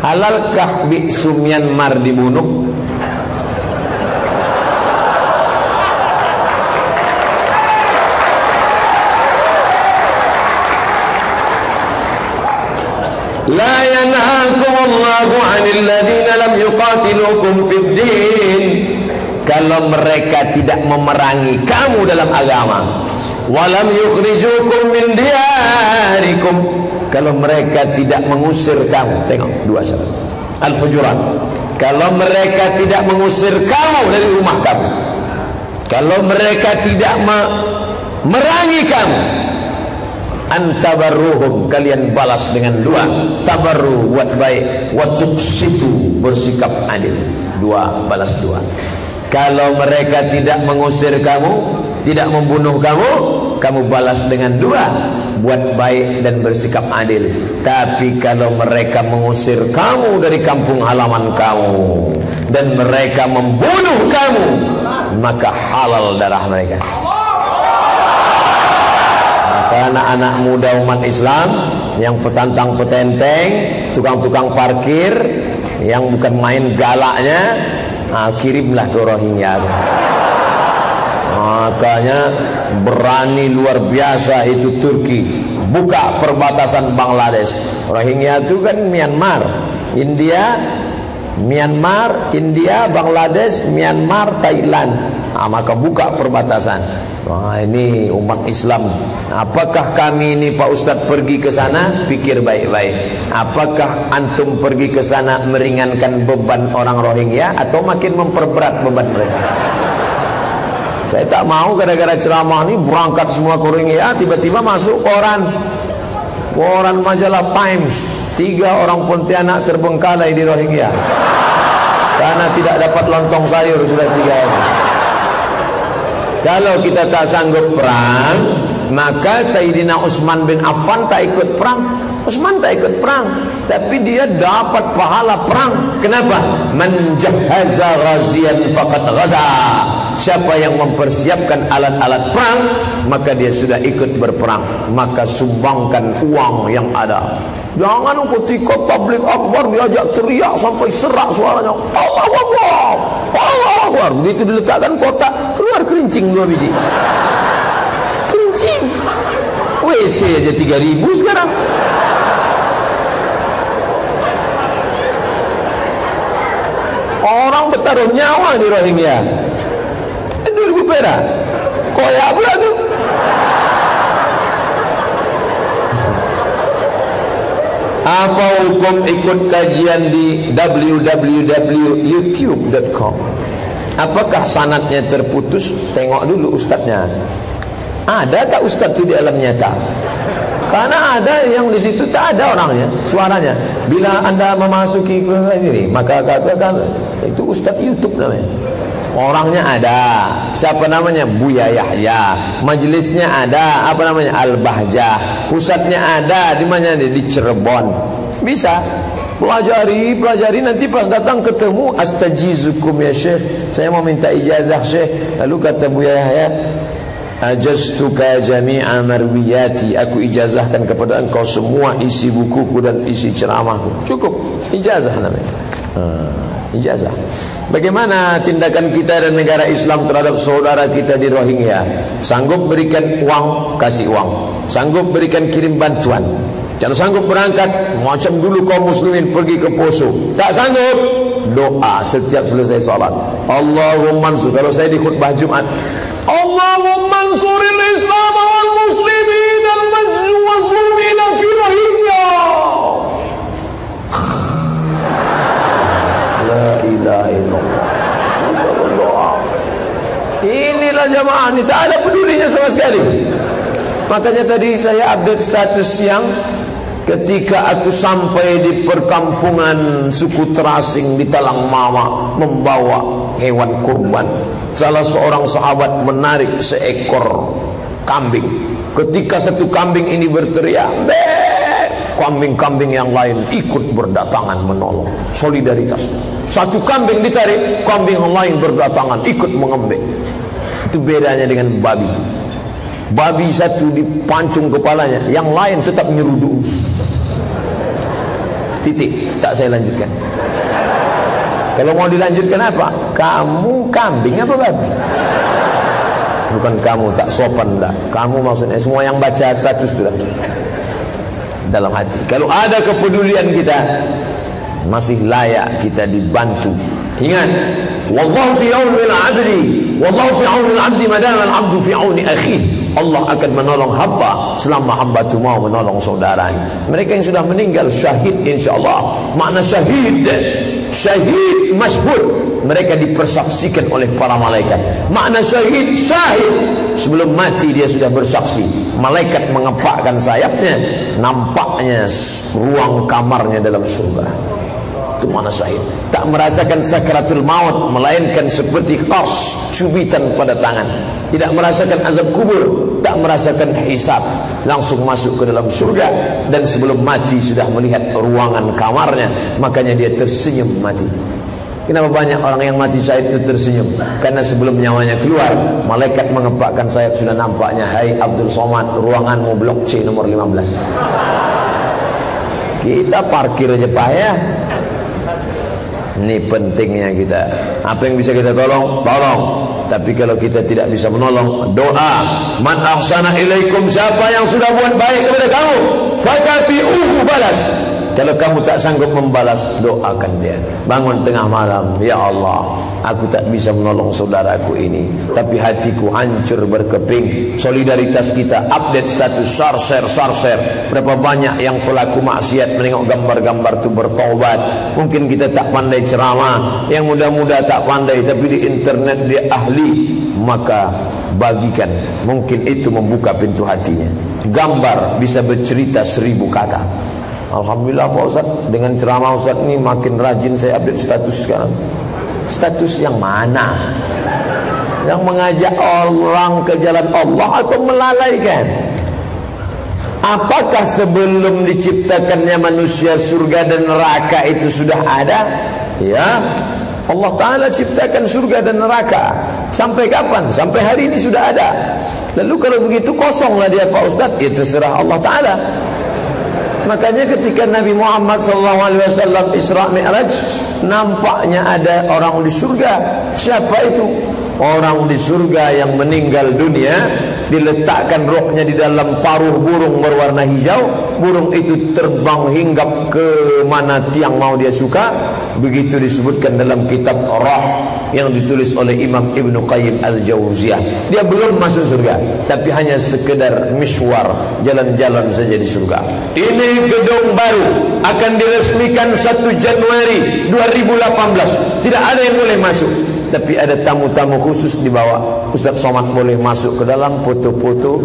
Halalkah biksu Myanmar dibunuh? لا ينهاكم الله عن الذين لم يقاتلوكم في الدين kalau mereka tidak memerangi kamu dalam agama walam yukhrijukum min diyarikum kalau mereka tidak mengusir kamu tengok dua syarat al-hujurat. Kalau mereka tidak mengusir kamu dari rumah kamu kalau mereka tidak memerangi kamu antabarruhum kalian balas dengan dua. Tabarru buat baik. Wa tuqsitu bersikap adil. Dua balas dua. Kalau mereka tidak mengusir kamu tidak membunuh kamu kamu balas dengan dua. Buat baik dan bersikap adil. Tapi kalau mereka mengusir kamu dari kampung halaman kamu dan mereka membunuh kamu maka halal darah mereka. Anak-anak muda umat Islam yang petantang petenteng, tukang-tukang parkir yang bukan main galaknya, ha, kirimlah ke Rohingya. Makanya berani luar biasa itu Turki buka perbatasan Bangladesh. Rohingya itu kan Myanmar, India, Myanmar, India, Bangladesh, Myanmar, Thailand. Ha, maka buka perbatasan. Wah ini umat Islam. Apakah kami ini Pak Ustaz pergi ke sana? Pikir baik-baik. Apakah antum pergi ke sana meringankan beban orang Rohingya atau makin memperberat beban mereka? Saya tak mau gara-gara ceramah ini berangkat semua ke Rohingya tiba-tiba masuk koran. Koran majalah Times. Tiga orang Pontianak terbengkalai di Rohingya. Karena tidak dapat lontong sayur sudah tiga hari. Kalau kita tak sanggup perang, maka Sayyidina Utsman bin Affan tak ikut perang. Utsman tak ikut perang, tapi dia dapat pahala perang. Kenapa? Man jahaza ghaziyan faqad ghaza. Siapa yang mempersiapkan alat-alat perang, maka dia sudah ikut berperang. Maka sumbangkan uang yang ada. Jangan ketika tablik akbar diajak teriak sampai serak suaranya. Allah Allah. Allah Allah. Begitu diletakkan kotak, keluar kerincing dua biji kerincing WC aja tiga ribu sekarang orang bertaruh nyawa di Rohingya perak koyak pula tu apa hukum ikut kajian di www.youtube.com Apakah sanatnya terputus? Tengok dulu ustaznya. Ada tak ustaz itu di alam nyata? Karena ada yang di situ tak ada orangnya, suaranya. Bila anda memasuki ke ini, maka katakan itu ustaz YouTube namanya. Orangnya ada. Siapa namanya? Buya Yahya. Majlisnya ada. Apa namanya? Al-Bahjah. Pusatnya ada. Di mana? Di Cirebon. Bisa pelajari pelajari nanti pas datang ketemu astajizukum ya syekh saya mau minta ijazah syekh lalu kata Buya Yahya ajaztuka jami'a marwiyati aku ijazahkan kepada engkau semua isi bukuku dan isi ceramahku cukup ijazah namanya ha, ijazah. Bagaimana tindakan kita dan negara Islam terhadap saudara kita di Rohingya? Sanggup berikan uang kasih uang sanggup berikan kirim bantuan. Jangan sanggup berangkat Macam dulu kaum muslimin pergi ke Poso. Tak sanggup Doa setiap selesai salat Allahumma ansur. Kalau saya di khutbah Jumat Allahumma ansuril Islam jamaah ini Tak ada pedulinya sama sekali Makanya tadi saya update status yang Ketika aku sampai di perkampungan suku terasing di Talang Mama membawa hewan kurban, salah seorang sahabat menarik seekor kambing. Ketika satu kambing ini berteriak, kambing-kambing yang lain ikut berdatangan menolong. Solidaritas. Satu kambing ditarik, kambing yang lain berdatangan ikut mengambil. Itu bedanya dengan babi. Babi satu dipancung kepalanya, yang lain tetap nyeruduk. titik. Tak saya lanjutkan. Kalau mau dilanjutkan apa? Kamu kambing apa babi bukan kamu tak sopan dah. Kamu maksudnya semua yang baca status itu dah. Dalam hati. Kalau ada kepedulian kita masih layak kita dibantu. Ingat wallahu fi auni al-'abdi wallahu fi auni al-'abdi madama al-'abdu fi auni akhihi Allah akan menolong hamba selama hamba itu mau menolong saudaranya. Mereka yang sudah meninggal syahid insya-Allah. Makna syahid syahid masyhur mereka dipersaksikan oleh para malaikat. Makna syahid syahid sebelum mati dia sudah bersaksi. Malaikat mengepakkan sayapnya, nampaknya ruang kamarnya dalam surga itu mana syahid tak merasakan sakratul maut melainkan seperti qars cubitan pada tangan tidak merasakan azab kubur tak merasakan hisab langsung masuk ke dalam surga dan sebelum mati sudah melihat ruangan kamarnya makanya dia tersenyum mati Kenapa banyak orang yang mati syahid itu tersenyum? Karena sebelum nyawanya keluar, malaikat mengepakkan sayap sudah nampaknya, Hai Abdul Somad, ruanganmu blok C nomor 15. Kita parkir aja payah. Ini pentingnya kita. Apa yang bisa kita tolong? Tolong. Tapi kalau kita tidak bisa menolong, doa. Man ahsana ilaikum siapa yang sudah buat baik kepada kamu? Fakafi'uhu balas. Kalau kamu tak sanggup membalas, doakan dia. Bangun tengah malam, ya Allah, aku tak bisa menolong saudaraku ini, tapi hatiku hancur berkeping. Solidaritas kita update status share share. Berapa banyak yang pelaku maksiat menengok gambar-gambar itu bertobat. Mungkin kita tak pandai ceramah, yang muda-muda tak pandai, tapi di internet dia ahli. Maka bagikan, mungkin itu membuka pintu hatinya. Gambar bisa bercerita seribu kata. Alhamdulillah Pak Ustaz Dengan ceramah Ustaz ni makin rajin saya update status sekarang Status yang mana? Yang mengajak orang ke jalan Allah atau melalaikan? Apakah sebelum diciptakannya manusia surga dan neraka itu sudah ada? Ya Allah Ta'ala ciptakan surga dan neraka Sampai kapan? Sampai hari ini sudah ada Lalu kalau begitu kosonglah dia Pak Ustaz Itu serah Allah Ta'ala Makanya ketika Nabi Muhammad SAW Isra Mi'raj nampaknya ada orang di surga. Siapa itu? Orang di surga yang meninggal dunia diletakkan rohnya di dalam paruh burung berwarna hijau. Burung itu terbang hingga ke mana tiang mau dia suka. Begitu disebutkan dalam kitab Roh yang ditulis oleh Imam Ibn Qayyim Al-Jawziyah. Dia belum masuk surga, tapi hanya sekedar miswar jalan-jalan saja di surga. Ini gedung baru akan diresmikan 1 Januari 2018. Tidak ada yang boleh masuk, tapi ada tamu-tamu khusus di bawah. Ustaz Somad boleh masuk ke dalam foto-foto.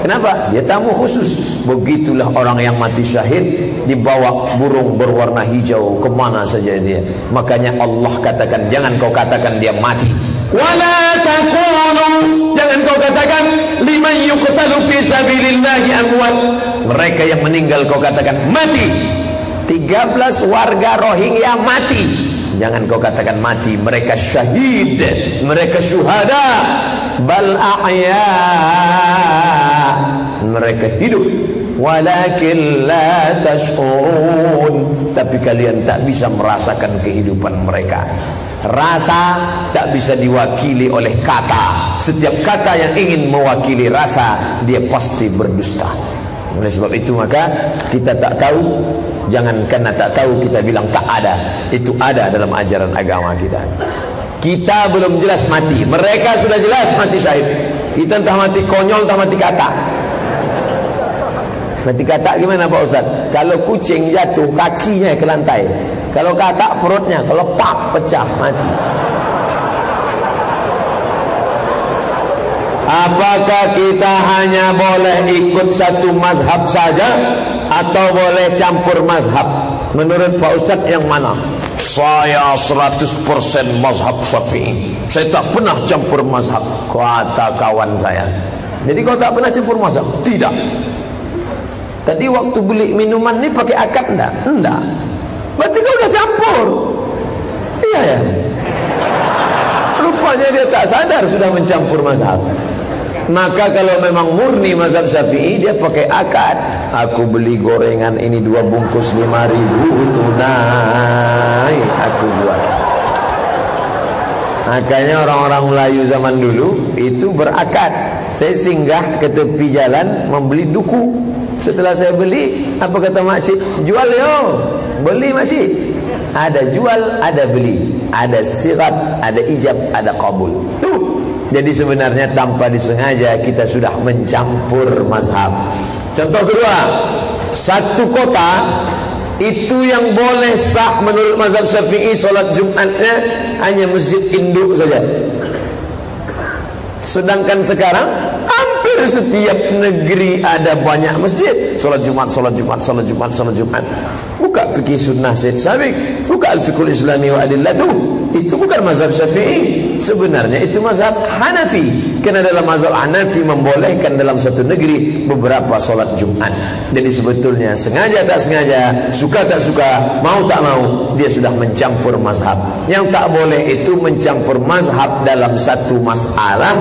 Kenapa? Dia tamu khusus. Begitulah orang yang mati syahid dibawa burung berwarna hijau kemana saja dia makanya Allah katakan jangan kau katakan dia mati wala taqulu jangan kau katakan liman yuqtalu fi sabilillahi amwat mereka yang meninggal kau katakan mati 13 warga Rohingya mati jangan kau katakan mati. Mereka syahid. Mereka syuhada. Bal ahya mereka hidup. Walakin la tash'urun. Tapi kalian tak bisa merasakan kehidupan mereka. Rasa tak bisa diwakili oleh kata. Setiap kata yang ingin mewakili rasa dia pasti berdusta. Oleh sebab itu maka kita tak tahu jangan karena tak tahu kita bilang tak ada. Itu ada dalam ajaran agama kita. Kita belum jelas mati. Mereka sudah jelas mati syahid. Kita entah mati konyol entah mati kata Nanti kata gimana Pak Ustaz? Kalau kucing jatuh kakinya ke lantai. Kalau kata perutnya, kalau pak pecah mati. Apakah kita hanya boleh ikut satu mazhab saja atau boleh campur mazhab? Menurut Pak Ustaz yang mana? Saya 100% mazhab Syafi'i. Saya tak pernah campur mazhab. Kata kawan saya. Jadi kau tak pernah campur mazhab? Tidak. Tadi waktu beli minuman ni pakai akad enggak? Enggak. Berarti kau dah campur. Iya ya. Rupanya dia tak sadar sudah mencampur mazhab. Maka kalau memang murni mazhab syafi'i Dia pakai akad. Aku beli gorengan ini dua bungkus lima ribu tunai. Aku buat. Makanya orang-orang Melayu zaman dulu Itu berakad. Saya singgah ke tepi jalan Membeli duku. Setelah saya beli Apa kata makcik Jual yo. Beli makcik Ada jual Ada beli. Ada sirat Ada ijab Ada kabul Tuh jadi sebenarnya tanpa disengaja kita sudah mencampur mazhab. Contoh kedua, satu kota itu yang boleh sah menurut mazhab Syafi'i solat Jumatnya hanya masjid induk saja. Sedangkan sekarang hampir setiap negeri ada banyak masjid. Solat Jumat, solat Jumat, solat Jumat, solat Jumat. Buka fikih sunnah Syed Sabiq, buka al-fiqhul islami wa adillatuh itu bukan mazhab syafi'i sebenarnya itu mazhab Hanafi. Kerana dalam mazhab Hanafi membolehkan dalam satu negeri beberapa solat Jumat jadi sebetulnya sengaja tak sengaja suka tak suka mau tak mau dia sudah mencampur mazhab. Yang tak boleh itu mencampur mazhab dalam satu masalah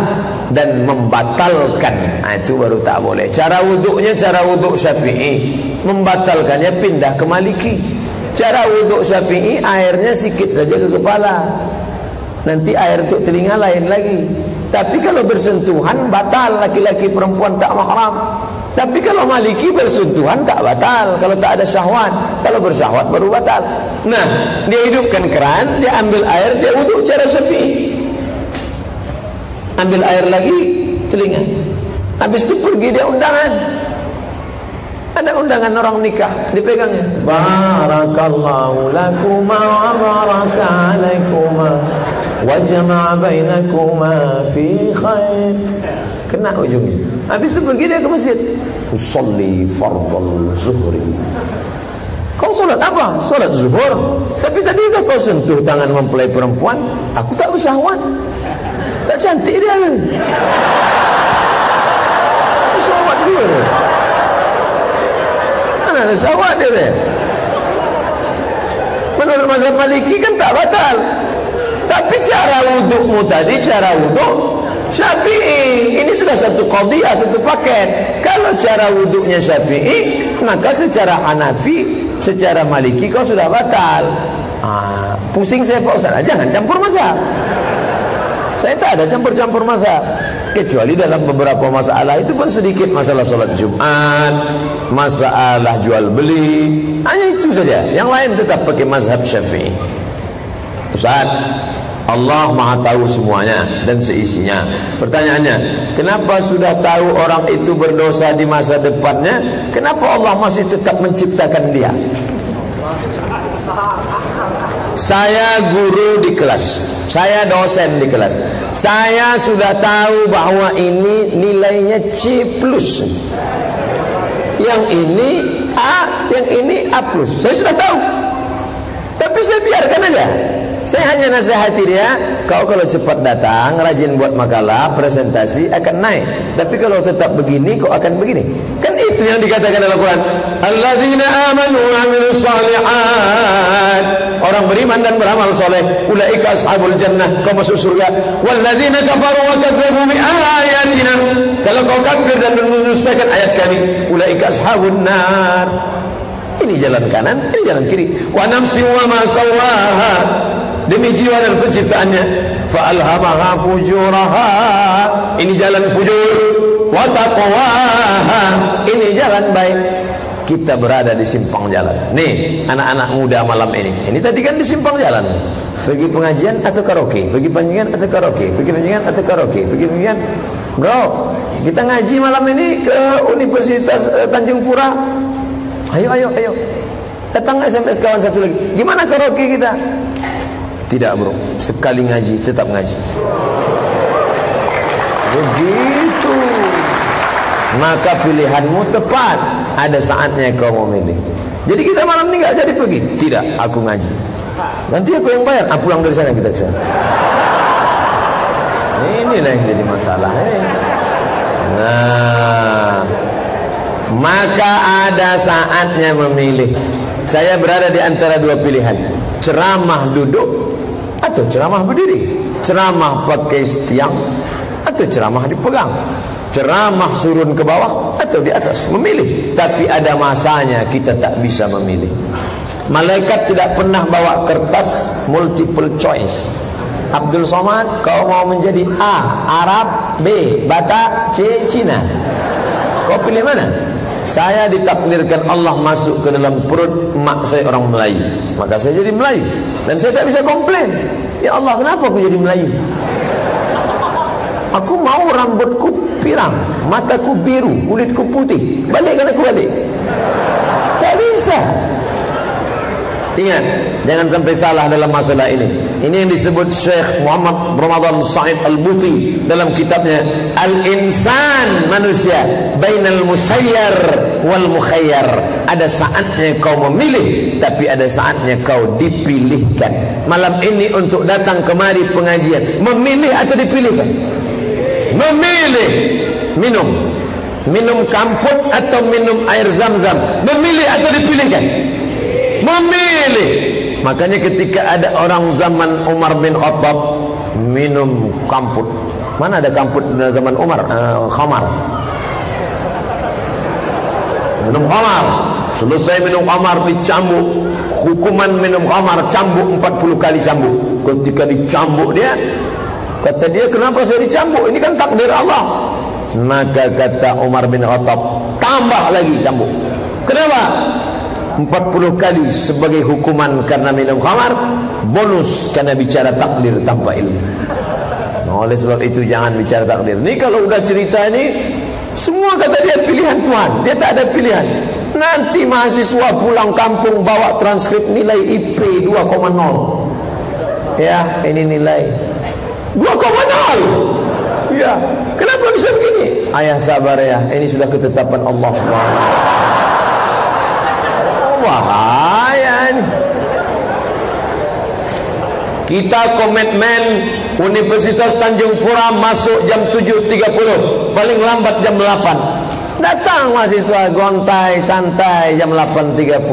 dan membatalkan. Nah, itu baru tak boleh. Cara wuduknya cara wuduk syafi'i. Membatalkannya pindah ke maliki. Cara wuduk syafi'i airnya sikit saja ke kepala Nanti air untuk telinga lain lagi. Tapi kalau bersentuhan batal. Laki-laki perempuan tak mahram. Tapi kalau maliki bersentuhan tak batal. Kalau tak ada syahwat Kalau bersyahwat baru batal. Nah dia hidupkan keran Dia ambil air dia wuduk cara syafi'i Ambil air lagi telinga. Habis itu pergi dia undangan. Ada undangan orang nikah dipegangnya. Barakallahu lakuma wa baraka alaikuma wa jama'a bainakuma fi khair kena ujungnya. Habis itu pergi dia ke masjid. Usalli fardal zuhri. Kau solat apa? solat zuhur. Tapi tadi sudah kau sentuh tangan mempelai perempuan aku tak bersahwat. Tak cantik dia. Bersahwat dia. Mana ada syahwat dia ni menurut mazhab maliki kan tak batal wudukmu tadi cara wuduk syafi'i. Ini sudah satu qadiyah satu paket. Kalau cara wuduknya syafi'i maka secara hanafi secara maliki kau sudah batal. Ah, pusing saya Pak Ustaz. Jangan campur mazhab. Saya tak ada campur-campur mazhab. Kecuali dalam beberapa masalah itu pun sedikit masalah solat Jumat masalah jual beli. Hanya itu saja. Yang lain tetap pakai mazhab syafi'i. Ustaz Allah maha tahu semuanya dan seisinya. Pertanyaannya kenapa sudah tahu orang itu berdosa di masa depannya? Kenapa Allah masih tetap menciptakan dia? Saya guru di kelas. Saya dosen di kelas. Saya sudah tahu bahwa ini nilainya C plus. Yang ini A yang ini A plus. Saya sudah tahu. Tapi saya biarkan aja saya hanya nasihati dia, kau kalau cepat datang, rajin buat makalah, presentasi akan naik. Tapi kalau tetap begini, kau akan begini. Kan itu yang dikatakan dalam Quran. Alladzina amanu wa amilus salihat. Orang beriman dan beramal soleh, ulaika ashabul jannah, kau masuk surga. Walladzina kafaru wa kadzabu bi ayatina. Kalau kau kafir dan mendustakan ayat kami, ulaika ashabun nar. Ini jalan kanan, ini jalan kiri. Wa namsi wa ma sawaha demi jiwa dan penciptaannya fa alhamaha fujuraha. Ini jalan fujur. Wa taqwaha ini jalan baik. Kita berada di simpang jalan. Nih anak-anak muda malam ini. Ini tadi kan di simpang jalan. Pergi pengajian atau karaoke? Pergi pengajian atau karaoke? Pergi pengajian atau karaoke? Pergi pengajian bro kita ngaji malam ini ke Universitas uh, Tanjung Pura. Ayo ayo ayo. Datang SMS kawan satu lagi? Gimana karaoke kita tidak bro. Sekali ngaji tetap ngaji. Begitu. Maka pilihanmu tepat. Ada saatnya kau memilih Jadi kita malam ni tak jadi pergi? Tidak aku ngaji. Nanti aku yang bayar. Aku pulang dari sana kita ke sana. Inilah yang jadi masalah eh. Nah. Maka ada saatnya memilih. Saya berada di antara dua pilihan. Ceramah duduk atau ceramah berdiri. Ceramah pakai tiang atau ceramah dipegang. Ceramah surun ke bawah atau di atas memilih. Tapi ada masanya kita tak bisa memilih. Malaikat tidak pernah bawa kertas multiple choice. Abdul Somad kau mau menjadi A Arab B Batak C Cina. Kau pilih mana saya ditakdirkan Allah masuk ke dalam perut mak saya orang Melayu. Maka saya jadi Melayu. Dan saya tak bisa komplain. Ya Allah kenapa aku jadi Melayu? Aku mau rambutku pirang mataku biru kulitku putih. Balikkan aku balik? Tak bisa. Ingat, jangan sampai salah dalam masalah ini. Ini yang disebut Syekh Muhammad Ramadan Said Al-Buti dalam kitabnya Al-Insan Manusia Bainal Musayyar wal Mukhayyar. Ada saatnya kau memilih, tapi ada saatnya kau dipilihkan. Malam ini untuk datang kemari pengajian, memilih atau dipilihkan? Memilih. Minum. Minum kamput atau minum air zam-zam? Memilih atau dipilihkan? memilih makanya ketika ada orang zaman Umar bin Khattab minum kamput. Mana ada kamput zaman Umar? Uh, khamar. Minum khamar. Selesai minum khamar dicambuk. Hukuman minum khamar cambuk 40 kali cambuk. Ketika dicambuk dia kata dia kenapa saya dicambuk? Ini kan takdir Allah. Maka kata Umar bin Khattab tambah lagi cambuk. Kenapa 40 kali sebagai hukuman karena minum khamar bonus karena bicara takdir tanpa ilmu. Oleh sebab itu jangan bicara takdir. Ni kalau udah cerita ini semua kata dia pilihan Tuhan dia tak ada pilihan. Nanti mahasiswa pulang kampung bawa transkrip nilai IP 2,0 ya ini nilai 2,0 ya kenapa bisa begini? Ayah sabar ya ini sudah ketetapan Allah SWT bahaya. Kita komitmen Universitas Tanjung Pura masuk jam 7.30 Paling lambat jam 8 Datang mahasiswa gontai santai jam 8.30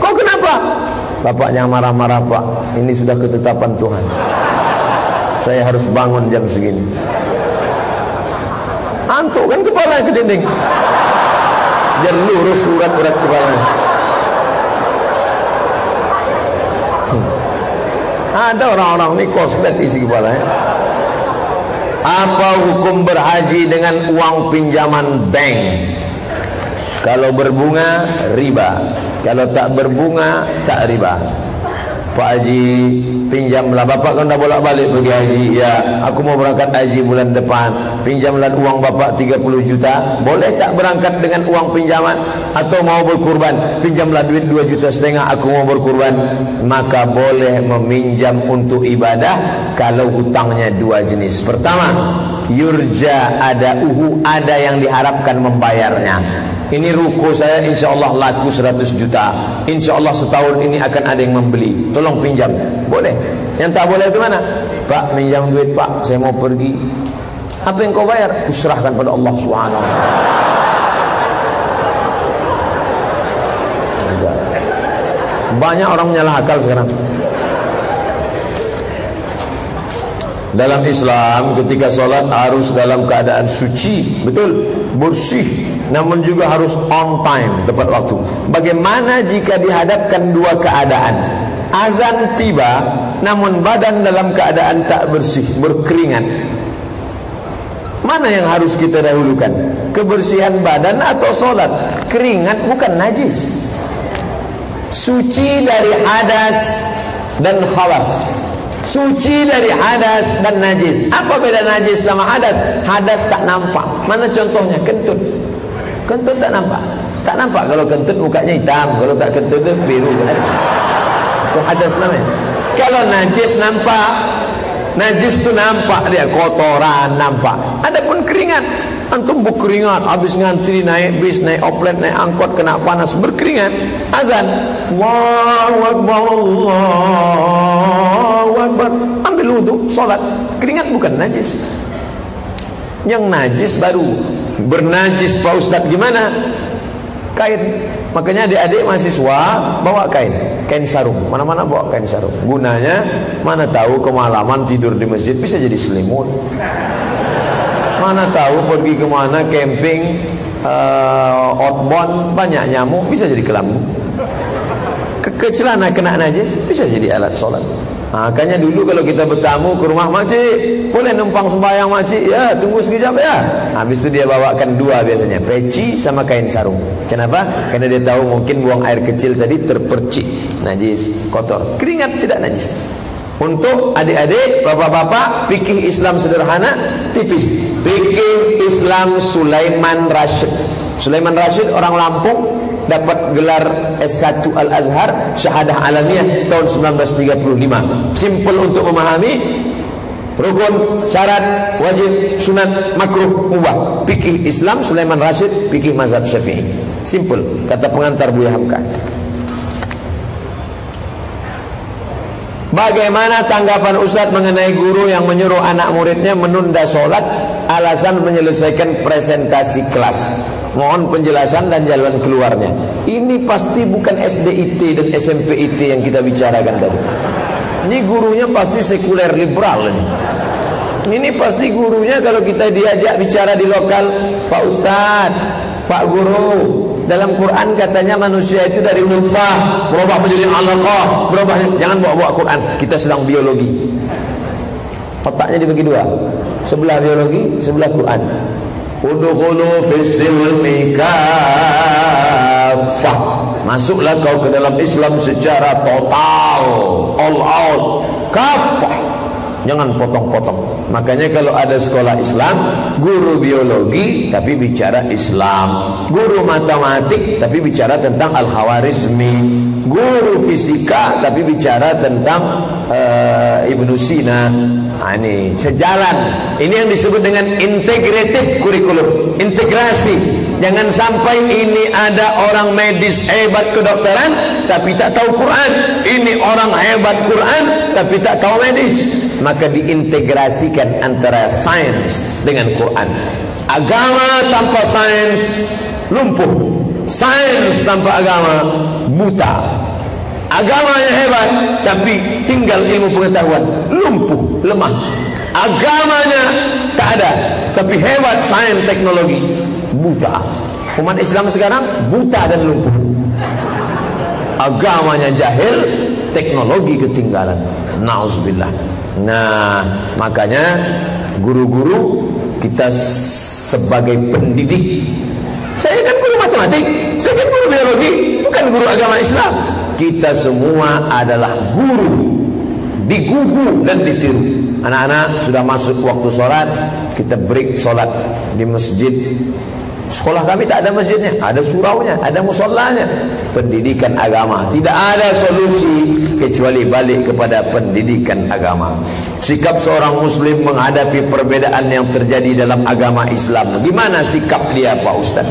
Kok kenapa? Bapak jangan marah-marah pak Ini sudah ketetapan Tuhan. Saya harus bangun jam segini. Antuk kan kepala ke dinding. Biar lurus surat-surat kepala Ada orang-orang ni koslet isi kepala ya. Apa hukum berhaji dengan uang pinjaman bank? Kalau berbunga riba, kalau tak berbunga tak riba. Pak Haji pinjamlah bapak kan dah bolak balik pergi haji. Ya aku mau berangkat haji bulan depan. Pinjamlah uang bapak 30 juta. Boleh tak berangkat dengan uang pinjaman? Atau mau berkurban? Pinjamlah duit 2 juta setengah aku mau berkurban. Maka boleh meminjam untuk ibadah kalau hutangnya dua jenis. Pertama yurja ada uhu ada yang diharapkan membayarnya ini ruko saya insya Allah laku 100 juta. Insya Allah setahun ini akan ada yang membeli. Tolong pinjam. Boleh? Yang tak boleh itu mana? Pak pinjam duit pak. Saya mau pergi. Apa yang kau bayar? Kuserahkan pada Allah SWT banyak orang menyalah akal sekarang. Dalam Islam ketika solat harus dalam keadaan suci. Betul? Bersih namun juga harus on time tepat waktu. Bagaimana jika dihadapkan dua keadaan? Azan tiba namun badan dalam keadaan tak bersih berkeringat. Mana yang harus kita dahulukan? Kebersihan badan atau solat? Keringat bukan najis. Suci dari hadas dan khawas. Suci dari hadas dan najis. Apa beda najis sama hadas? Hadas tak nampak. Mana contohnya? Kentut kentut tak nampak? Tak nampak kalau kentut mukanya hitam. Kalau tak kentut itu biru. Itu hadas namanya kalau najis nampak najis tu nampak dia. Kotoran nampak. Ada pun keringat antum berkeringat habis ngantri naik bis naik oplet naik angkot kena panas berkeringat. Azan. Allahu akbar Allahu akbar. Ambil wudu solat. Keringat bukan najis. Yang najis baru bernajis Pak Ustaz gimana? Kain. Makanya adik-adik mahasiswa bawa kain. Kain sarung. Mana-mana bawa kain sarung. Gunanya mana tahu kemalaman tidur di masjid bisa jadi selimut. Mana tahu pergi ke mana camping uh, outbound banyak nyamuk bisa jadi kelambu. Ke, celana kena najis bisa jadi alat solat. Ha, makanya dulu kalau kita bertamu ke rumah makcik boleh numpang sembahyang makcik. Ya tunggu sekejap ya. Habis itu dia bawakan dua biasanya peci sama kain sarung. Kenapa? karena dia tahu mungkin buang air kecil tadi terpercik. Najis kotor. Keringat tidak najis. Untuk adik-adik, bapak-bapak, fikih Islam sederhana, tipis. Fikih Islam Sulaiman Rashid. Sulaiman Rashid orang Lampung dapat gelar S1 Al-Azhar syahadah alamiah tahun 1935. Simple untuk memahami rukun, syarat, wajib, sunat, makruh, mubah. Fikih Islam Sulaiman Rashid, fikih mazhab Syafi'i. Simple kata pengantar Buya Hamka. Bagaimana tanggapan Ustaz mengenai guru yang menyuruh anak muridnya menunda sholat alasan menyelesaikan presentasi kelas? Mohon penjelasan dan jalan keluarnya. Ini pasti bukan SDIT dan SMPIT yang kita bicarakan tadi. Ini gurunya pasti sekuler liberal ini. Ini pasti gurunya kalau kita diajak bicara di lokal, Pak Ustadz, Pak Guru, dalam Quran katanya manusia itu dari nutfah berubah menjadi alaqah, berubah jangan bawa-bawa Quran. Kita sedang biologi. Otaknya dibagi dua. Sebelah biologi, sebelah Quran. Udkhulu fis silmi kafah. Masuklah kau ke dalam Islam secara total, all out, kafah. Jangan potong-potong. Makanya kalau ada sekolah Islam, guru biologi tapi bicara Islam, guru matematik tapi bicara tentang al-khawarizmi, guru fisika tapi bicara tentang uh, Ibnu Sina. Nah, ini sejalan. Ini yang disebut dengan integrated kurikulum, integrasi. Jangan sampai ini ada orang medis hebat kedokteran tapi tak tahu Quran. Ini orang hebat Quran tapi tak tahu medis. Maka diintegrasikan antara sains dengan Quran. Agama tanpa sains lumpuh. Sains tanpa agama buta. Agamanya hebat tapi tinggal ilmu pengetahuan lumpuh, lemah. Agamanya tak ada tapi hebat sains teknologi buta. Umat Islam sekarang buta dan lumpuh. Agamanya jahil, teknologi ketinggalan. Nauzubillah. Nah, makanya guru-guru kita sebagai pendidik. Saya kan guru matematik, saya kan guru biologi, bukan guru agama Islam. Kita semua adalah guru digugu dan ditiru. Anak-anak sudah masuk waktu sholat, kita break sholat di masjid Sekolah kami tak ada masjidnya, ada suraunya, ada musallanya. Pendidikan agama tidak ada solusi kecuali balik kepada pendidikan agama. Sikap seorang muslim menghadapi perbedaan yang terjadi dalam agama Islam. Gimana sikap dia Pak Ustaz?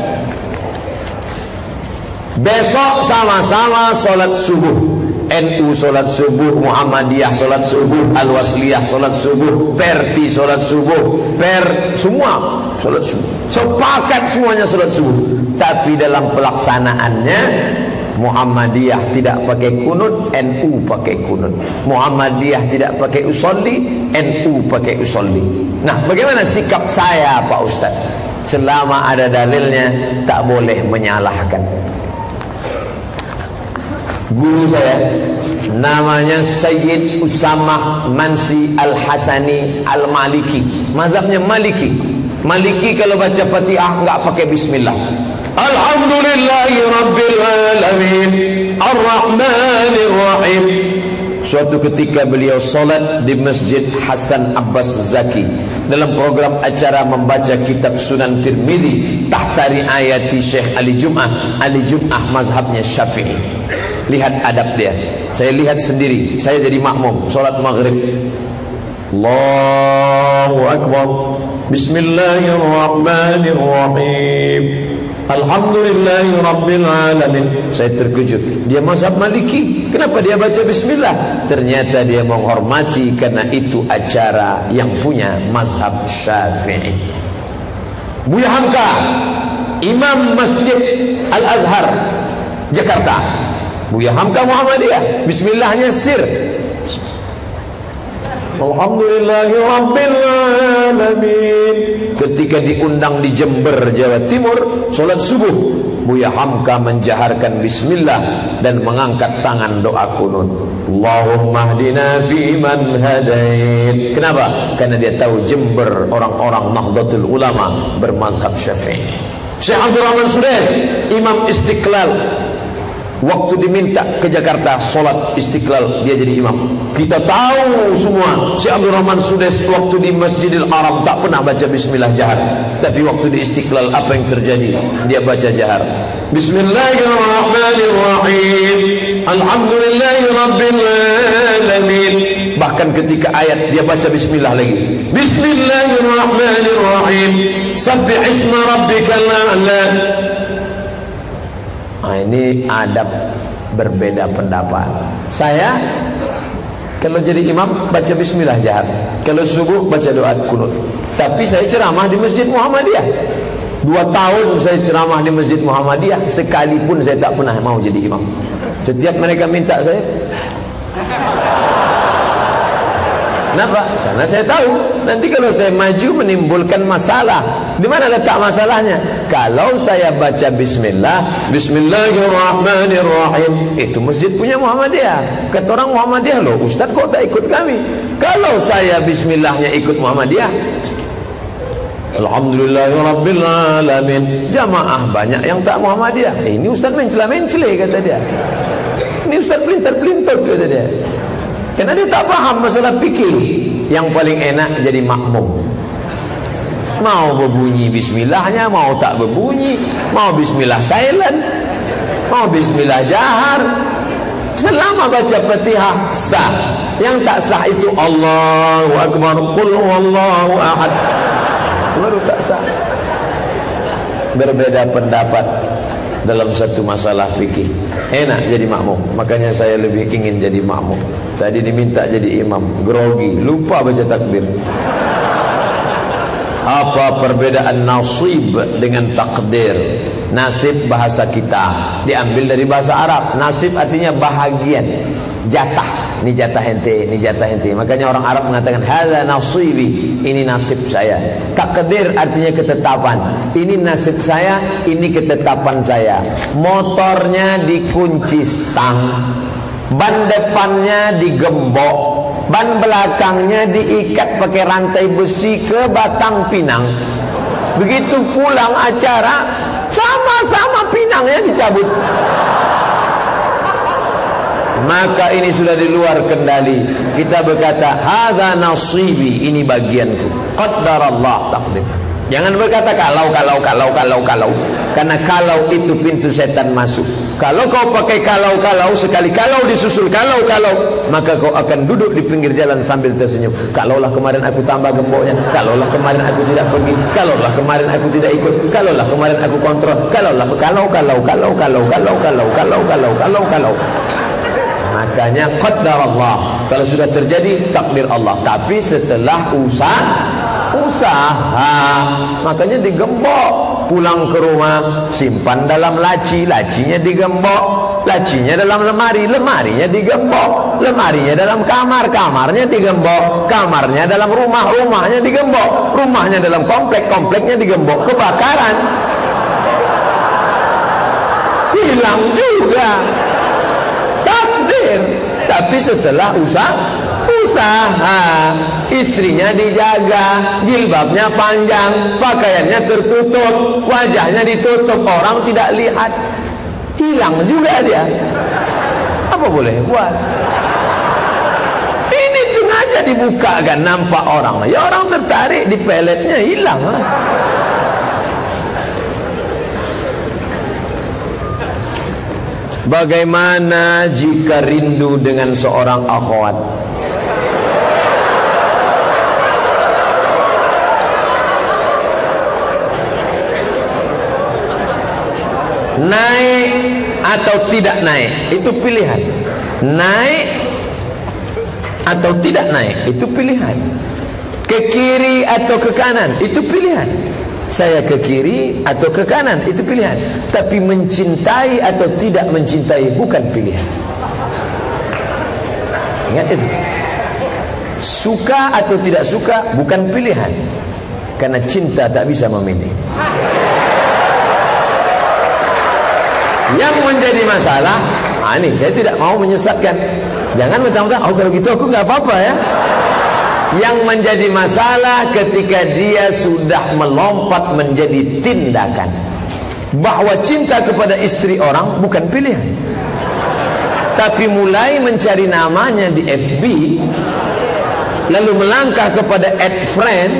Besok sama-sama solat subuh. NU solat subuh, Muhammadiyah solat subuh, Al-Wasliyah solat subuh, Perti solat subuh, Per semua solat subuh. Sepakat semuanya solat subuh. Tapi dalam pelaksanaannya Muhammadiyah tidak pakai kunut, NU pakai kunut. Muhammadiyah tidak pakai usolli, NU pakai usolli. Nah, bagaimana sikap saya Pak Ustaz? Selama ada dalilnya tak boleh menyalahkan guru saya. Namanya Sayyid Usamah Mansi Al-Hasani Al-Maliki. Mazhabnya Maliki. Maliki kalau baca Fatihah enggak pakai bismillah. Alhamdulillahi Rabbil Alamin. Ar-Rahmanir Rahim Suatu ketika beliau solat di Masjid Hasan Abbas Zaki. Dalam program acara membaca kitab Sunan Tirmidzi tahtari ayati Syekh Ali Jum'ah Ali Jum'ah mazhabnya Syafi'i lihat adab dia. Saya lihat sendiri. Saya jadi makmum. Solat maghrib. Allahu Akbar. Bismillahirrahmanirrahim. Alhamdulillahi Rabbil Alamin. Saya terkejut. Dia mazhab maliki. Kenapa dia baca bismillah? Ternyata dia menghormati Karena itu acara yang punya mazhab syafi'i. Buya Hamka Imam Masjid Al-Azhar Jakarta Buya Hamka Muhammadiyah. Bismillahnya sir. Alhamdulillahi Rabbil Alamin Ketika diundang di Jember, Jawa Timur Solat subuh Buya Hamka menjaharkan Bismillah Dan mengangkat tangan doa kunut. Allahumma hdina fi man hadain Kenapa? Karena dia tahu Jember Orang-orang Nahdlatul Ulama Bermazhab syafi'i. Syekh Abdul Rahman Sudes Imam Istiqlal Waktu diminta ke Jakarta solat istiqlal dia jadi imam. Kita tahu semua si Abdul Rahman Sudes waktu di Masjidil Haram tak pernah baca Bismillah jahar. Tapi waktu di istiqlal apa yang terjadi? Dia baca jahar. Bismillahirrahmanirrahim. Alhamdulillahirrabbilalamin. Bahkan ketika ayat dia baca Bismillah lagi. Bismillahirrahmanirrahim. Sabbi isma rabbikal a'la. Nah, ini adab berbeda pendapat. Saya kalau jadi imam baca bismillah jahat. Kalau subuh baca doa kunut. Tapi saya ceramah di Masjid Muhammadiyah. Dua tahun saya ceramah di Masjid Muhammadiyah sekalipun saya tak pernah mau jadi imam. Setiap mereka minta saya Kenapa? Karena saya tahu nanti kalau saya maju menimbulkan masalah. Di mana letak masalahnya? Kalau saya baca bismillah, bismillahirrahmanirrahim, itu masjid punya Muhammadiyah. Kata orang Muhammadiyah, loh Ustaz kok tak ikut kami? Kalau saya bismillahnya ikut Muhammadiyah, Alhamdulillahirrabbilalamin Jamaah banyak yang tak Muhammadiyah. Eh, Ini Ustaz mencela-mencela kata dia. Ini Ustaz pelintar-pelintar kata dia. Kerana dia tak faham masalah fikir. Yang paling enak jadi makmum Mau berbunyi bismillahnya Mau tak berbunyi Mau bismillah silent Mau bismillah jahar. Selama baca fatihah. Sah. Yang tak sah itu Allahu Akbar Qul Allahu Ahad. Baru tak sah. Berbeda pendapat dalam satu masalah fikih. Enak jadi makmum. Makanya saya lebih ingin jadi makmum. Tadi diminta jadi imam. Grogi. Lupa baca takbir apa perbedaan nasib dengan takdir nasib bahasa kita diambil dari bahasa Arab nasib artinya bahagian jatah ini jatah ente, ini jatah ente. Makanya orang Arab mengatakan hadza nasibi, ini nasib saya. Takdir artinya ketetapan. Ini nasib saya, ini ketetapan saya. Motornya dikunci stang. Ban depannya digembok, ban belakangnya diikat pakai rantai besi ke Batang Pinang. Begitu pulang acara, sama-sama pinangnya dicabut. Maka ini sudah di luar kendali. Kita berkata hadza nasibi. Ini bagianku. Qaddarallah takdir jangan berkata kalau kalau kalau kalau kalau karena kalau itu pintu setan masuk kalau kau pakai kalau kalau sekali kalau disusul kalau kalau maka kau akan duduk di pinggir jalan sambil tersenyum kalaulah kemarin aku tambah gemboknya kalaulah kemarin aku tidak pergi kalaulah kemarin aku tidak ikut kalaulah kemarin aku kontrol kalaulah kalau kalau kalau kalau kalau kalau kalau kalau kalau kalau makanya qaddar Allah kalau sudah terjadi takdir Allah tapi setelah usaha usaha makanya digembok. Pulang ke rumah simpan dalam laci. Lacinya digembok. Lacinya dalam lemari. Lemarinya digembok. Lemarinya dalam kamar. Kamarnya digembok. Kamarnya dalam rumah. Rumahnya digembok. Rumahnya dalam komplek. Kompleknya digembok. Kebakaran. Hilang juga. Tapi setelah usaha usaha. Istrinya dijaga jilbabnya panjang pakaiannya tertutup wajahnya ditutup orang tidak lihat. Hilang juga dia. Apa boleh buat? Ini sengaja dibuka kan nampak orang. Ya orang tertarik di peletnya hilang. Bagaimana jika rindu dengan seorang akhwat? Naik atau tidak naik? Itu pilihan. Naik atau tidak naik? Itu pilihan. Ke kiri atau ke kanan? Itu pilihan. Saya ke kiri atau ke kanan? Itu pilihan. Tapi mencintai atau tidak mencintai bukan pilihan. Ingat itu. Suka atau tidak suka bukan pilihan. Karena cinta tak bisa memilih yang menjadi masalah ah ini saya tidak mau menyesatkan. Jangan mentang-mentang oh kalau gitu aku nggak apa-apa ya. Yang menjadi masalah ketika dia sudah melompat menjadi tindakan. Bahawa cinta kepada istri orang bukan pilihan. Tapi mulai mencari namanya di FB lalu melangkah kepada add friend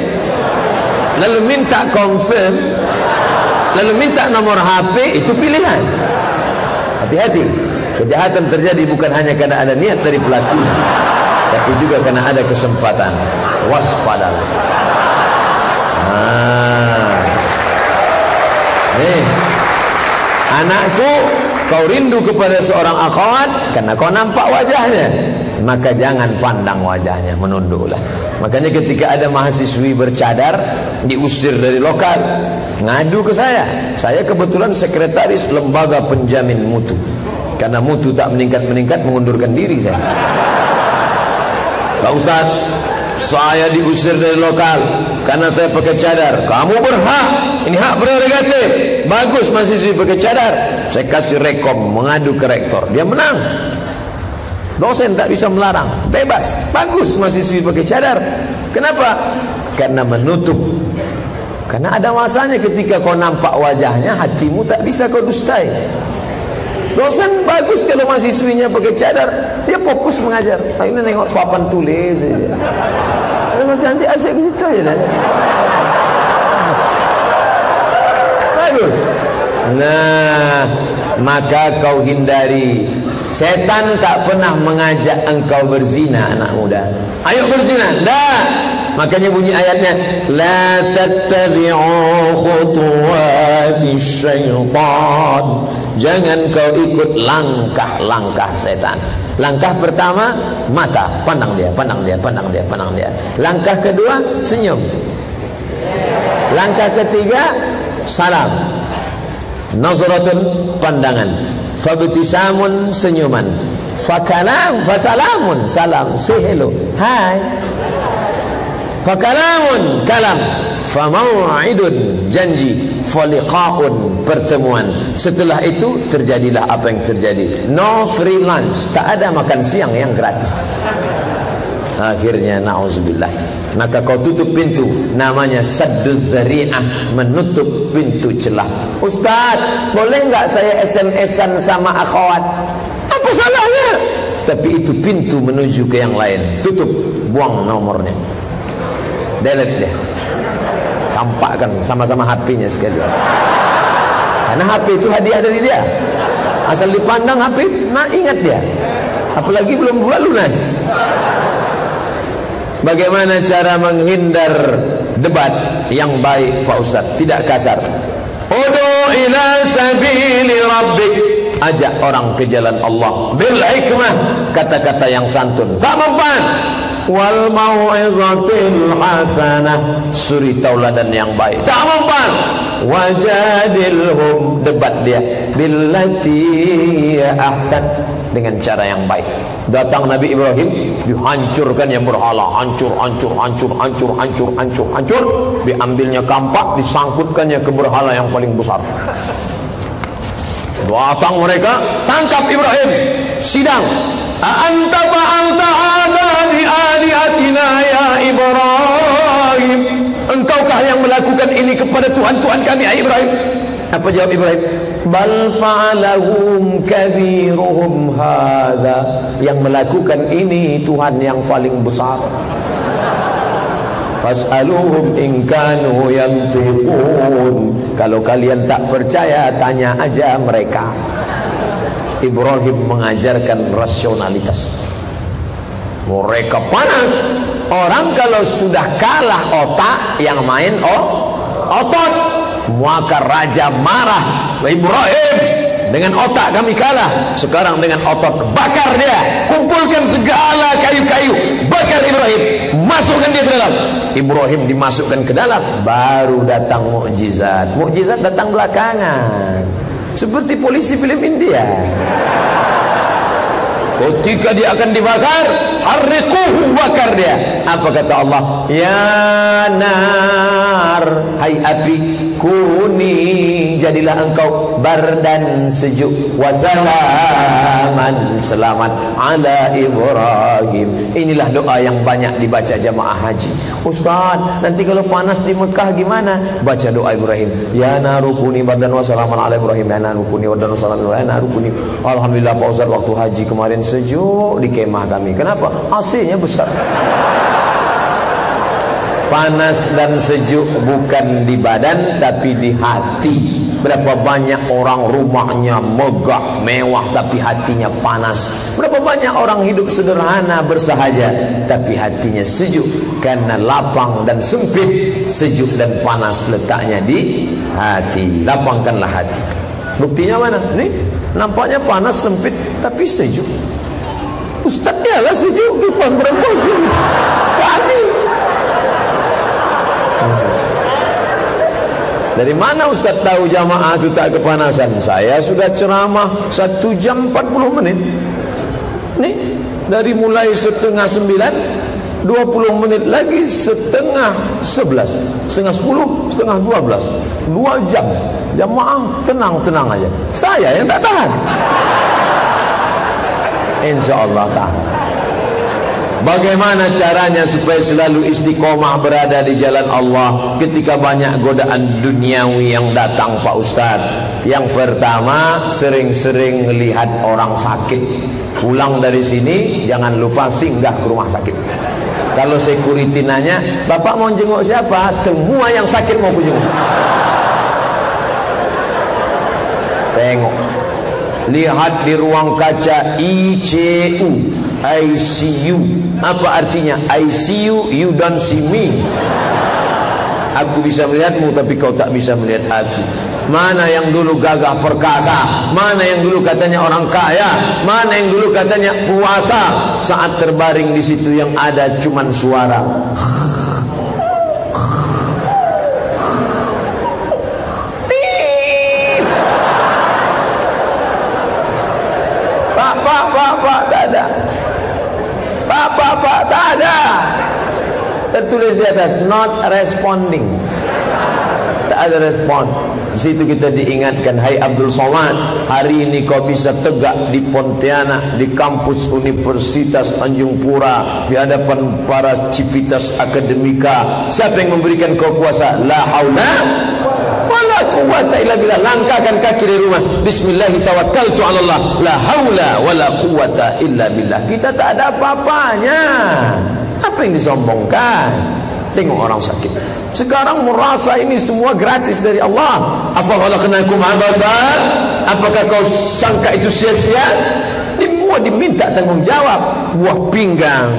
lalu minta confirm lalu minta nomor HP itu pilihan hati-hati. Kejahatan terjadi bukan hanya karena ada niat dari pelaku tapi juga karena ada kesempatan. Waspadalah ah. nih anakku kau rindu kepada seorang akhwat karena kau nampak wajahnya. Maka jangan pandang wajahnya menunduklah. Makanya ketika ada mahasiswi bercadar diusir dari lokal ngadu ke saya. Saya kebetulan sekretaris lembaga penjamin mutu. Karena mutu tak meningkat-meningkat mengundurkan diri saya. Pak Ustaz saya diusir dari lokal karena saya pakai cadar. Kamu berhak. Ini hak prerogatif. Bagus mahasiswi pakai cadar. Saya kasih rekom mengadu ke rektor. Dia menang. Dosen tak bisa melarang. Bebas. Bagus mahasiswi pakai cadar. Kenapa karena menutup. Karena ada masanya ketika kau nampak wajahnya hatimu tak bisa kau dustai. Dosen bagus kalau mahasiswinya pakai cadar dia fokus mengajar. Nah, ini nengok papan tulis saja. Memang cantik asyik ke situ aja dah. bagus. Nah maka kau hindari. Setan tak pernah mengajak engkau berzina anak muda. Ayo berzina. Dah makanya bunyi ayatnya la tattabi'u khutuwati syaitan. Jangan kau ikut langkah-langkah setan. Langkah pertama mata. Pandang dia pandang dia pandang dia pandang dia. Langkah kedua senyum. Langkah ketiga salam. Nazratun pandangan. Fabtisamun senyuman. Fakalam fasalamun. Salam say hello hai fakalamun kalam. Famau'idun janji. Faliqaun pertemuan. Setelah itu terjadilah apa yang terjadi. No free lunch. Tak ada makan siang yang gratis. Akhirnya na'udzubillah. Maka kau tutup pintu. Namanya saddud dhari'ah menutup pintu celah. Ustaz boleh enggak saya SMS-an sama akhwat? Apa salahnya? Tapi itu pintu menuju ke yang lain. Tutup. Buang nomornya delete dia. Campakkan sama-sama HP-nya sekali. Karena HP itu hadiah dari dia. Asal dipandang HP nah ingat dia. Apalagi belum buat lunas. Bagaimana cara menghindar debat yang baik Pak Ustaz? Tidak kasar. Udu ila sabili rabbik. Ajak orang ke jalan Allah. Bil hikmah. Kata-kata yang santun. Tak mempan wal mau'izatil hasanah suri tauladan yang baik. Tak mempan. Wajadilhum. Debat dia. Billati ahsan. Dengan cara yang baik. Datang Nabi Ibrahim dihancurkan yang berhala. Hancur hancur hancur hancur hancur hancur hancur. Diambilnya kampak disangkutkannya ke berhala yang paling besar. Datang mereka tangkap Ibrahim. Sidang. Anta fa'alta alihatina ya Ibrahim. Engkaukah yang melakukan ini kepada Tuhan-Tuhan kami ya Ibrahim? Apa jawab Ibrahim? Bal fa'alahum kabiruhum hadha. Yang melakukan ini Tuhan yang paling besar. Fas'aluhum in kanu yantiqun. Kalau kalian tak percaya tanya aja mereka. Ibrahim mengajarkan rasionalitas mereka panas. Orang kalau sudah kalah otak yang main oh otot. Maka raja marah. Ibrahim dengan otak kami kalah. Sekarang dengan otot bakar dia. Kumpulkan segala kayu-kayu. Bakar Ibrahim. Masukkan dia ke dalam. Ibrahim dimasukkan ke dalam. Baru datang mukjizat. Mukjizat datang belakangan. Seperti polisi film India ketika dia akan dibakar? Harriquhu bakar dia. Apa kata Allah? Ya nar hai api kuni jadilah engkau bardan sejuk. Wasalaman selamat ala Ibrahim. Inilah doa yang banyak dibaca jamaah haji. Ustaz nanti kalau panas di Mekah gimana? Baca doa Ibrahim. Ya narukuni bardan wasalaman ala Ibrahim. Ya narukuni bardan wasalaman ala narukuni. Alhamdulillah Pak Ustaz waktu haji kemarin sejuk di kemah kami. Kenapa? AC-nya besar panas dan sejuk bukan di badan tapi di hati. Berapa banyak orang rumahnya megah mewah tapi hatinya panas. Berapa banyak orang hidup sederhana bersahaja tapi hatinya sejuk karena lapang dan sempit. Sejuk dan panas letaknya di hati. Lapangkanlah hati. Buktinya mana? Ni nampaknya panas sempit tapi sejuk. Ustaznya lah sejuk kipas berapa sejuk kami Dari mana Ustaz tahu jamaah itu tak kepanasan? Saya sudah ceramah satu jam 40 menit. Nih, dari mulai setengah sembilan, 20 menit lagi setengah sebelas, setengah sepuluh, setengah dua belas, dua jam. Jamaah tenang-tenang aja. Saya yang tak tahan. Insya Allah tahan. Bagaimana caranya supaya selalu istiqomah berada di jalan Allah ketika banyak godaan duniawi yang datang Pak Ustaz? Yang pertama, sering-sering melihat orang sakit. Pulang dari sini, jangan lupa singgah ke rumah sakit. Kalau security nanya, Bapak mau jenguk siapa? Semua yang sakit mau jenguk. Tengok. Lihat di ruang kaca ICU ICU apa artinya? I see you you don't see me. Aku bisa melihatmu tapi kau tak bisa melihat aku. Mana yang dulu gagah perkasa? Mana yang dulu katanya orang kaya? Mana yang dulu katanya puasa? Saat terbaring di situ yang ada cuman suara Pak, pak, pak, pak, tak ada apa-apa tak ada tertulis di atas not responding. Tak ada respon. Di situ kita diingatkan hai Abdul Somad hari ini kau bisa tegak di Pontianak di kampus Universitas Tanjung Pura di hadapan para civitas akademika. Siapa yang memberikan kau kuasa? La haula wala quwata illa billah. Langkahkan kaki dari rumah. Bismillah tawakkaltu ala Allah. La haula wala quwata illa billah. Kita tak ada apa-apanya apa yang disombongkan? Tengok orang sakit. Sekarang merasa ini semua gratis dari Allah. Apa khalaqnakum abatha? Apakah kau sangka itu sia-sia? Semua diminta tanggungjawab. Buah pinggang.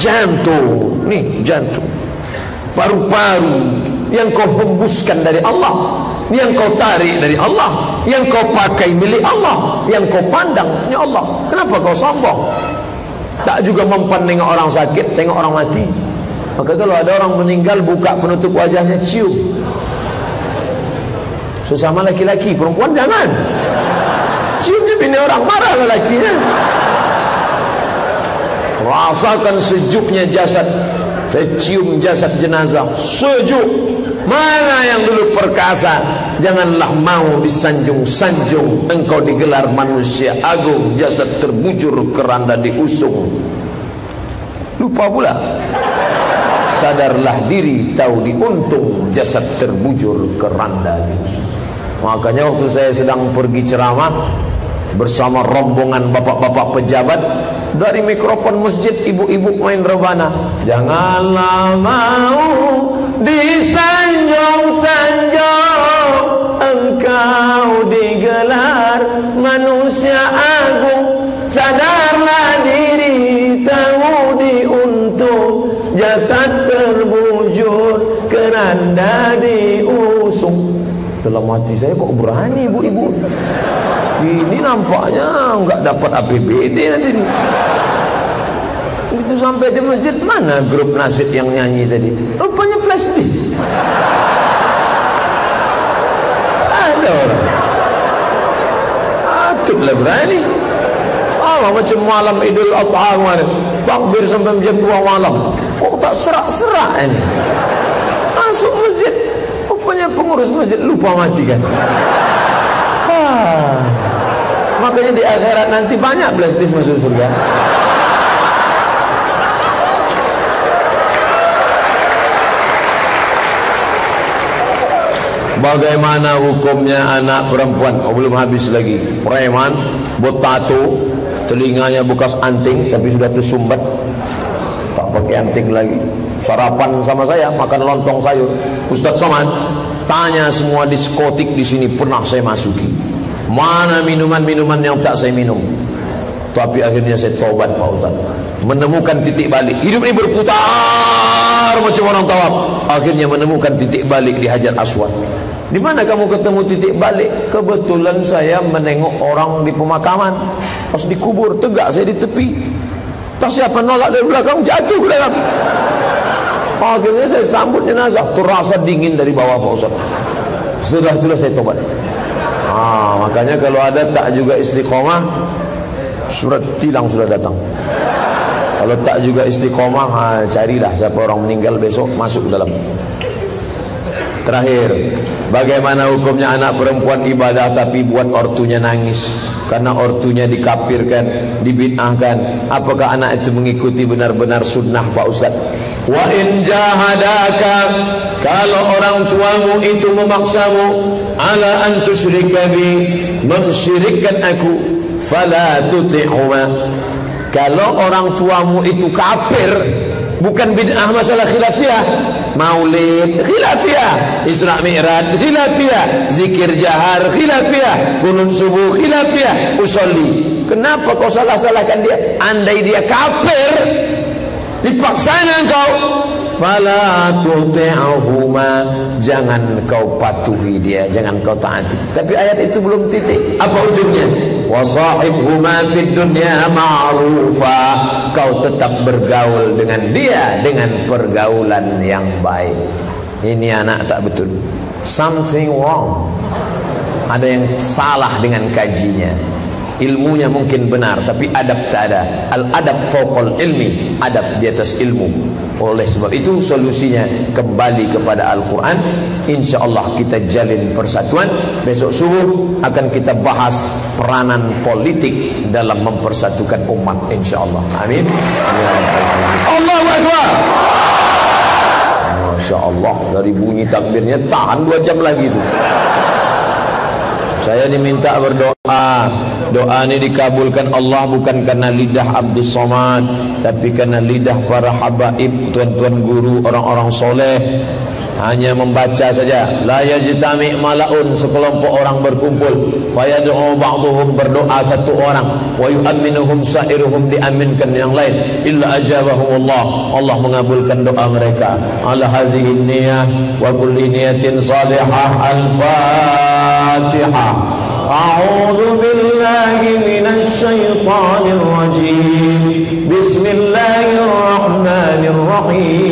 Jantung. Nih jantung. Paru-paru. Yang kau hembuskan dari Allah. Yang kau tarik dari Allah. Yang kau pakai milik Allah. Yang kau pandang. Ini Allah kenapa kau sombong tak juga mempan tengok orang sakit tengok orang mati. Maka kalau ada orang meninggal buka penutup wajahnya cium. Sesama laki-laki perempuan jangan. Ciumnya bini orang marah lelakinya rasakan sejuknya jasad. Saya cium jasad jenazah. Sejuk Mana yang dulu perkasa? Janganlah mau disanjung-sanjung Engkau digelar manusia agung Jasad terbujur keranda diusung Lupa pula. Sadarlah diri tahu diuntung Jasad terbujur keranda diusung Makanya waktu saya sedang pergi ceramah Bersama rombongan bapak-bapak pejabat Dari mikrofon masjid ibu-ibu main rebana Janganlah mau disanjung-sanjung engkau digelar manusia agung. Sadarlah diri tahu diuntung jasad terbujur keranda diusung. Dalam hati saya kok berani ibu-ibu? Ini nampaknya enggak dapat APBD nanti. nih itu sampai di masjid. Mana grup nasib yang nyanyi tadi? Rupanya flash disk. Ada orang. Atuplah berani. Allah macam malam idul adha kemarin. Takbir sampai jam 2 malam. Kok tak serak-serak ini? Masuk masjid. Rupanya pengurus masjid lupa mati kan? Ha. makanya di akhirat nanti banyak belas masuk surga Bagaimana hukumnya anak perempuan? Oh, Belum habis lagi. Preman Buat tato Telinganya bekas anting Tapi sudah tersumbat. Tak pakai anting lagi. Sarapan sama saya Makan lontong sayur. Ustaz Saman Tanya semua diskotik di sini Pernah saya masuki. Mana minuman-minuman yang tak saya minum? Tapi akhirnya saya tobat Pak Ustaz. Menemukan titik balik. Hidup ini berputar Macam orang tawab Akhirnya menemukan titik balik di Hajar Aswad di mana kamu ketemu titik balik? Kebetulan saya menengok orang di pemakaman. Pas dikubur, tegak saya di tepi. Tak siapa nolak dari belakang, jatuh ke dalam. Akhirnya saya sambut jenazah. Terasa dingin dari bawah Pak Ustaz. Setelah itulah saya tobat. Ah, makanya kalau ada tak juga istiqomah, surat tilang sudah datang. Kalau tak juga istiqomah, ha, carilah siapa orang meninggal besok masuk dalam. Terakhir, bagaimana hukumnya anak perempuan ibadah tapi buat ortunya nangis karena ortunya dikafirkan, dibid'ahkan. Apakah anak itu mengikuti benar-benar sunnah Pak Ustaz? Wa in jahadaka kalau orang tuamu itu memaksamu ala an tusyrika bi mensyirikkan aku fala tuti'huma kalau orang tuamu itu kafir bukan bid'ah masalah khilafiyah maulid khilafiyah. Isra mi'raj khilafiyah. Zikir jahar khilafiyah. Kunun subuh khilafiyah. Usolli. Kenapa kau salah-salahkan dia? Andai dia kafir dipaksana engkau fala tuti'uhuma jangan kau patuhi dia jangan kau taati. Tapi ayat itu belum titik. Apa ujungnya? Wa sahibhuma fid dunya ma'rufa. Kau tetap bergaul dengan dia dengan pergaulan yang baik. Ini anak tak betul. Something wrong. Ada yang salah dengan kajinya. Ilmunya mungkin benar tapi adab tak ada. Al adab fawqal ilmi. Adab di atas ilmu oleh sebab itu solusinya kembali kepada Al-Quran. InsyaAllah kita jalin persatuan. Besok subuh akan kita bahas peranan politik dalam mempersatukan umat InsyaAllah. Amin. Allahu Akbar. Masya Allah dari bunyi takbirnya tahan dua jam lagi itu saya diminta berdoa. Doa ini dikabulkan Allah bukan karena lidah Abdul Somad Tapi karena lidah para habaib Tuan-tuan guru orang-orang soleh hanya membaca saja. La yajtami malaun sekelompok orang berkumpul. Fayad'u ba'dhum berdoa satu orang. Wa yu'minuhum sa'iruhum diaminkan yang lain. Illa ajabahum Allah Allah mengabulkan doa mereka. Ala hadhihi niyyah wa kulli niyatin salihah. Al-fatihah a'udzu billahi minasy syaithanir rajim. Bismillahirrahmanirrahim